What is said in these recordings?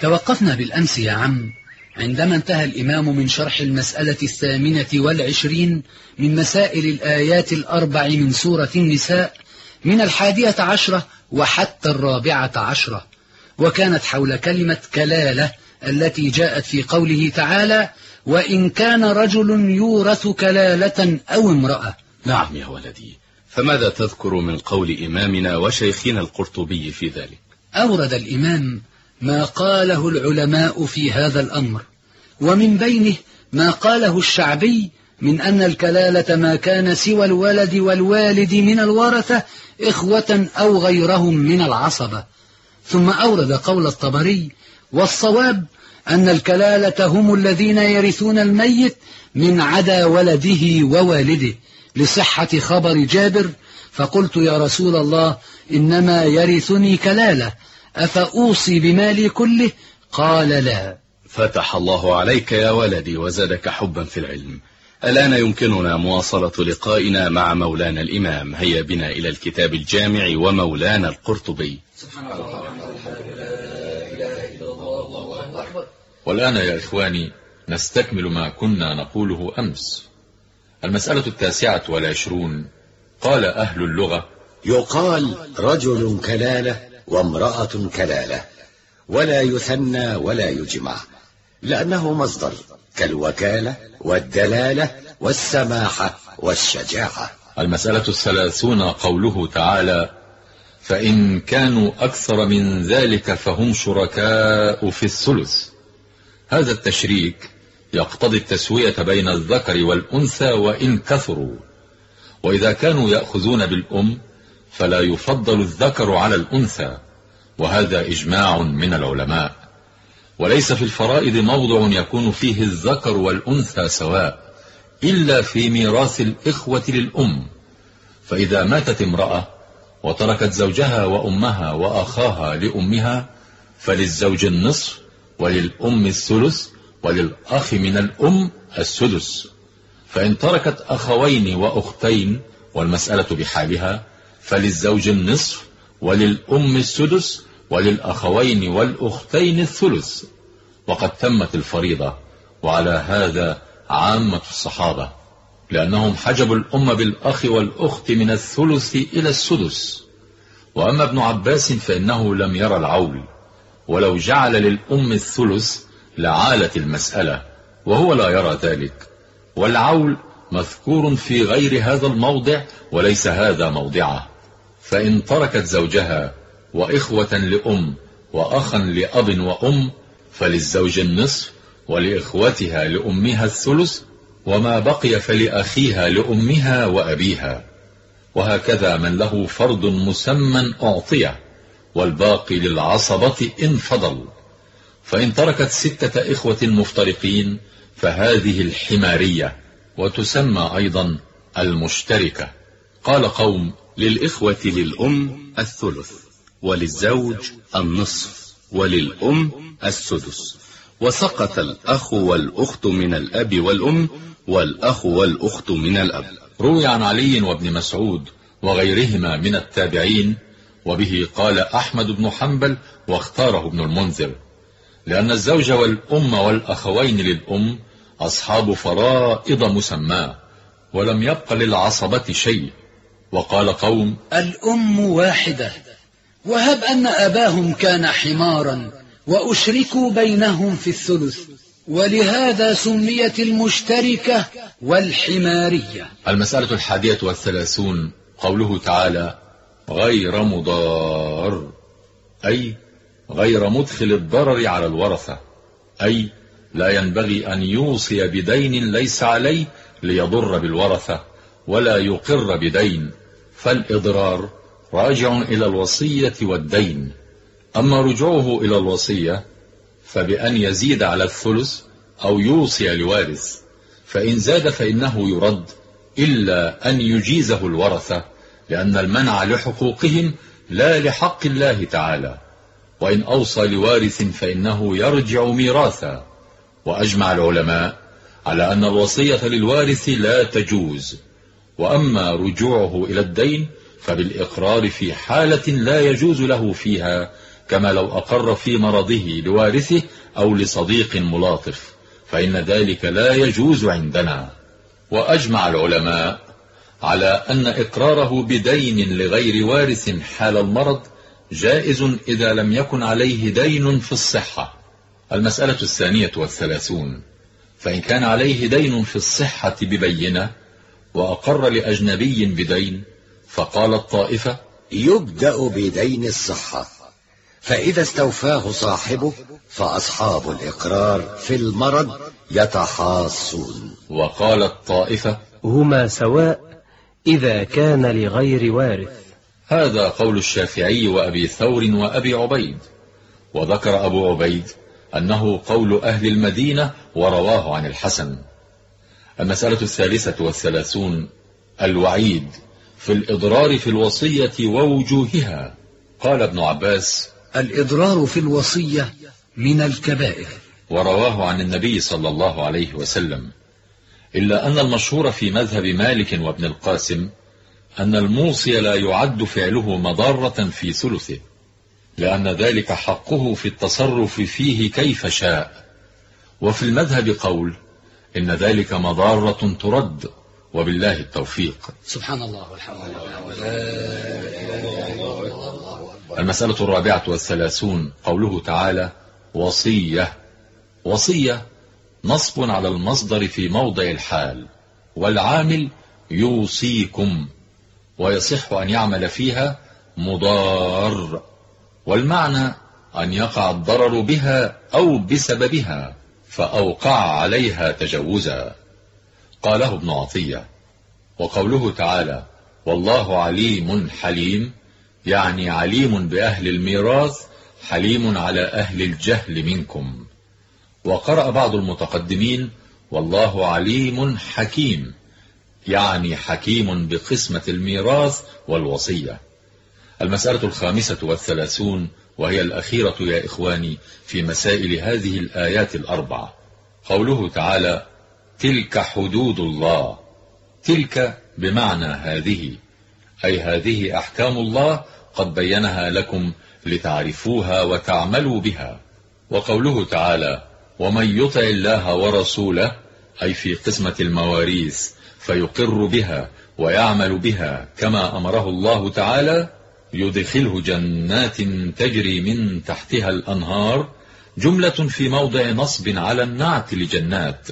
توقفنا بالأمس يا عم. عندما انتهى الإمام من شرح المسألة الثامنة والعشرين من مسائل الآيات الأربع من سورة النساء من الحادية عشرة وحتى الرابعة عشرة وكانت حول كلمة كلالة التي جاءت في قوله تعالى وإن كان رجل يورث كلالة أو امرأة. نعم يا ولدي. فماذا تذكر من قول إمامنا وشيخنا القرطبي في ذلك؟ أورد الإمام ما قاله العلماء في هذا الأمر ومن بينه ما قاله الشعبي من أن الكلالة ما كان سوى الولد والوالد من الورثة إخوة أو غيرهم من العصبة. ثم أورد قول الطبري والصواب أن الكلالة هم الذين يرثون الميت من عدا ولده ووالده لصحة خبر جابر فقلت يا رسول الله إنما يرثني كلالة أفأوصي بمالي كله؟ قال لا. فتح الله عليك يا ولدي وزادك حبا في العلم. الآن يمكننا مواصلة لقائنا مع مولانا الإمام. هيا بنا إلى الكتاب الجامع ومولانا القرطبي. سبحان الله والآن يا إخواني نستكمل ما كنا نقوله أمس. المسألة التاسعة والعشرون قال أهل اللغة يقال رجل كلالة وامرأة كلالة ولا يثنى ولا يجمع. لأنه مصدر كالوكالة والدلالة والسماحة والشجاعة. المسألة الثلاثون قوله تعالى فإن كانوا أكثر من ذلك فهم شركاء في الثلث. هذا التشريك يقتضي التسوية بين الذكر والأنثى وإن كثروا. وإذا كانوا يأخذون بالأم فلا يفضل الذكر على الأنثى وهذا إجماع من العلماء. وليس في الفرائض موضع يكون فيه الذكر والأنثى سواء إلا في ميراث الإخوة للأم. فإذا ماتت امرأة وتركت زوجها وأمها وأخاها لأمها فللزوج النصف وللأم الثلث وللأخ من الأم السدس فإن تركت أخوين وأختين والمسألة بحالها فللزوج النصف وللأم السدس وللأخوين والأختين الثلث. وقد تمت الفريضة وعلى هذا عامة الصحابة لأنهم حجبوا الأم بالأخ والأخت من الثلث إلى السدس. وأما ابن عباس فإنه لم يرى العول ولو جعل للأم الثلث لعالت المسألة وهو لا يرى ذلك. والعول مذكور في غير هذا الموضع وليس هذا موضعه. فإن تركت زوجها وإخوة لأم وأخا لأب وأم فللزوج النصف ولإخوتها لأمها الثلث وما بقي فلأخيها لأمها وأبيها. وهكذا من له فرض مسمى أعطيه والباقي للعصبة إن فضل. فإن تركت ستة إخوة مفترقين فهذه الحمارية وتسمى أيضا المشتركة. قال قوم للإخوة للأم الثلث وللزوج النصف وللأم السدس. وسقط الأخ والأخت من الأب والأم والأخ والأخت من الأب. روي عن علي وابن مسعود وغيرهما من التابعين وبه قال أحمد بن حنبل واختاره ابن المنذر. لأن الزوج والأم والأخوين للأم أصحاب فرائض مسماه ولم يبق للعصبة شيء. وقال قوم الأم واحدة وهب أن أباهم كان حمارا وأشركوا بينهم في الثلث ولهذا سميت المشتركة والحمارية. المسألة الحادية والثلاثون قوله تعالى غير مضار أي غير مدخل الضرر على الورثة أي لا ينبغي أن يوصي بدين ليس عليه ليضر بالورثة ولا يقر بدين. فالإضرار راجع إلى الوصية والدين. أما رجوعه إلى الوصية فبأن يزيد على الثلث أو يوصي لوارث. فإن زاد فإنه يرد إلا أن يجيزه الورثة لأن المنع لحقوقهم لا لحق الله تعالى. وإن أوصى لوارث فإنه يرجع ميراثا. وأجمع العلماء على أن الوصية للوارث لا تجوز. وأما رجوعه إلى الدين فبالإقرار في حالة لا يجوز له فيها كما لو أقر في مرضه لوارثه أو لصديق ملاطف فإن ذلك لا يجوز عندنا. وأجمع العلماء على أن إقراره بدين لغير وارث حال المرض جائز إذا لم يكن عليه دين في الصحة. المسألة الثانية والثلاثون فإن كان عليه دين في الصحة ببينة وأقر لأجنبي بدين فقال الطائفة يبدأ بدين الصحة. فإذا استوفاه صاحبه فأصحاب الإقرار في المرض يتحاصون. وقال الطائفة هما سواء إذا كان لغير وارث. هذا قول الشافعي وأبي ثور وأبي عبيد. وذكر أبو عبيد أنه قول أهل المدينة ورواه عن الحسن. المسألة الثالثة والثلاثون الوعيد في الإضرار في الوصية ووجوهها. قال ابن عباس الإضرار في الوصية من الكبائر. ورواه عن النبي صلى الله عليه وسلم. إلا أن المشهور في مذهب مالك وابن القاسم أن الموصي لا يعد فعله مضارة في ثلثه لأن ذلك حقه في التصرف فيه كيف شاء. وفي المذهب قول إن ذلك مضارة ترد وبالله التوفيق. سبحان الله والحمد لله المسألة الرابعة والثلاثون قوله تعالى وصية. وصية نصب على المصدر في موضع الحال والعامل يوصيكم ويصح أن يعمل فيها مضار والمعنى أن يقع الضرر بها أو بسببها. فأوقع عليها تجوزا. قاله ابن عطية. وقوله تعالى والله عليم حليم يعني عليم بأهل الميراث حليم على أهل الجهل منكم. وقرأ بعض المتقدمين والله عليم حكيم يعني حكيم بقسمة الميراث والوصية. المسألة الخامسة والثلاثون وهي الأخيرة يا إخواني في مسائل هذه الآيات الأربع قوله تعالى تلك حدود الله. تلك بمعنى هذه. أي هذه أحكام الله قد بينها لكم لتعرفوها وتعملوا بها. وقوله تعالى ومن يطع الله ورسوله أي في قسمة المواريث فيقر بها ويعمل بها كما أمره الله تعالى يدخله جنات تجري من تحتها الأنهار جملة في موضع نصب على النعت لجنات.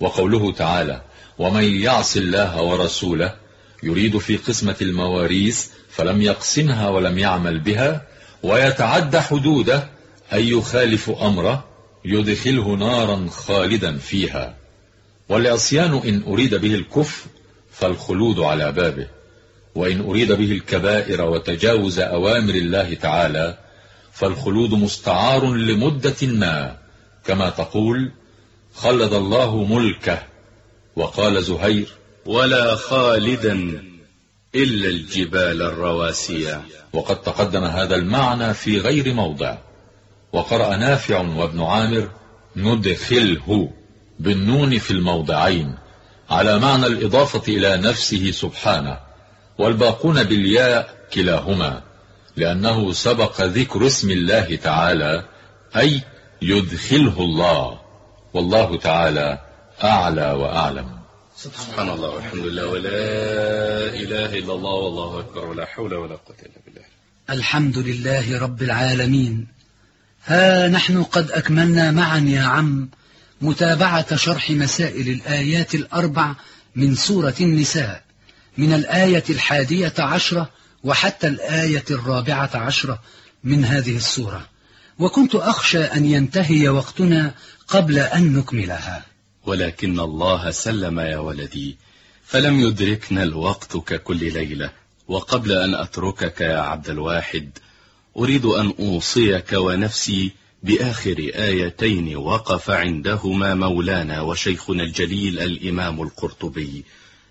وقوله تعالى ومن يعص الله ورسوله يريد في قسمة المواريث فلم يقسمها ولم يعمل بها ويتعدى حدوده أي يخالف أمره يدخله نارا خالدا فيها. والعصيان إن أريد به الكفر فالخلود على بابه. وإن أريد به الكبائر وتجاوز أوامر الله تعالى فالخلود مستعار لمدة ما كما تقول خلد الله ملكه وقال زهير ولا خالدا إلا الجبال الرواسية. وقد تقدم هذا المعنى في غير موضع. وقرأ نافع وابن عامر ندخله بالنون في الموضعين على معنى الإضافة إلى نفسه سبحانه. والباقون بالياء كلاهما لأنه سبق ذكر اسم الله تعالى أي يدخله الله. والله تعالى أعلى وأعلم. سبحان الله والحمد لله ولا إله إلا الله والله أكبر ولا حول ولا قوة إلا بالله. الحمد لله رب العالمين. ها نحن قد أكملنا معا يا عم متابعة شرح مسائل الآيات الأربع من سورة النساء. من الآية الحادية عشرة وحتى الآية الرابعة عشرة من هذه السورة. وكنت أخشى أن ينتهي وقتنا قبل أن نكملها. ولكن الله سلم يا ولدي فلم يدركنا الوقت ككل ليلة وقبل أن أتركك يا عبد الواحد أريد أن أوصيك ونفسي بآخر آيتين وقف عندهما مولانا وشيخنا الجليل الإمام القرطبي.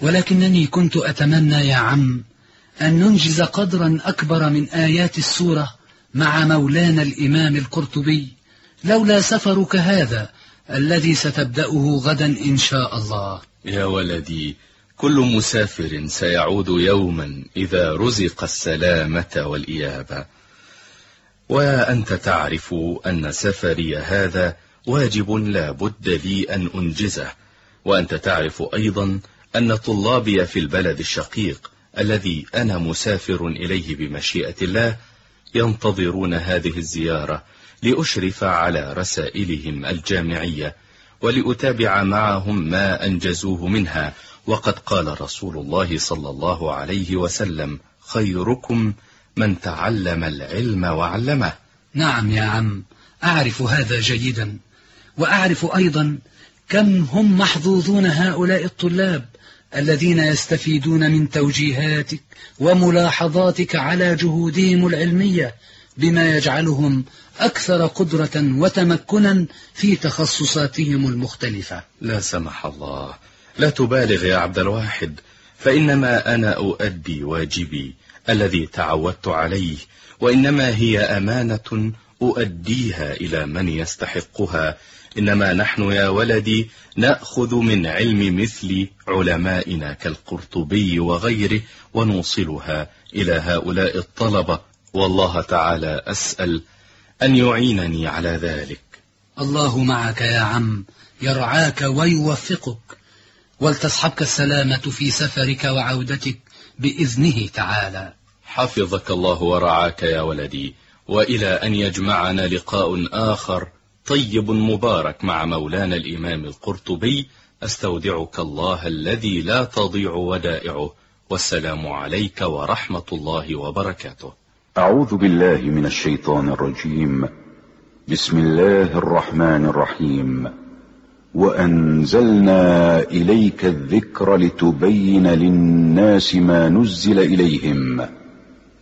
ولكنني كنت أتمنى يا عم أن ننجز قدرا أكبر من آيات السورة مع مولانا الإمام القرطبي لولا سفرك هذا الذي ستبدأه غدا إن شاء الله. يا ولدي كل مسافر سيعود يوما إذا رزق السلامة والإيابة. وأنت تعرف أن سفري هذا واجب لا بد لي أن أنجزه وأنت تعرف أيضا أن طلابي في البلد الشقيق الذي أنا مسافر إليه بمشيئة الله ينتظرون هذه الزيارة لأشرف على رسائلهم الجامعية ولأتابع معهم ما أنجزوه منها. وقد قال رسول الله صلى الله عليه وسلم خيركم من تعلم العلم وعلمه. نعم يا عم أعرف هذا جيدا وأعرف أيضا كم هم محظوظون هؤلاء الطلاب. الذين يستفيدون من توجيهاتك وملاحظاتك على جهودهم العلمية بما يجعلهم أكثر قدرة وتمكنا في تخصصاتهم المختلفة. لا سمح الله لا تبالغ يا عبد الواحد فإنما أنا أؤدي واجبي الذي تعودت عليه وإنما هي أمانة أؤديها إلى من يستحقها. إنما نحن يا ولدي نأخذ من علم مثل علمائنا كالقرطبي وغيره ونوصلها إلى هؤلاء الطلبة. والله تعالى أسأل أن يعينني على ذلك. الله معك يا عم يرعاك ويوفقك. ولتصحبك السلامة في سفرك وعودتك بإذنه تعالى. حفظك الله ورعاك يا ولدي. وإلى أن يجمعنا لقاء آخر طيب مبارك مع مولانا الإمام القرطبي. أستودعك الله الذي لا تضيع ودائعه. والسلام عليك ورحمة الله وبركاته. أعوذ بالله من الشيطان الرجيم. بسم الله الرحمن الرحيم. وأنزلنا إليك الذكر لتبين للناس ما نزل إليهم.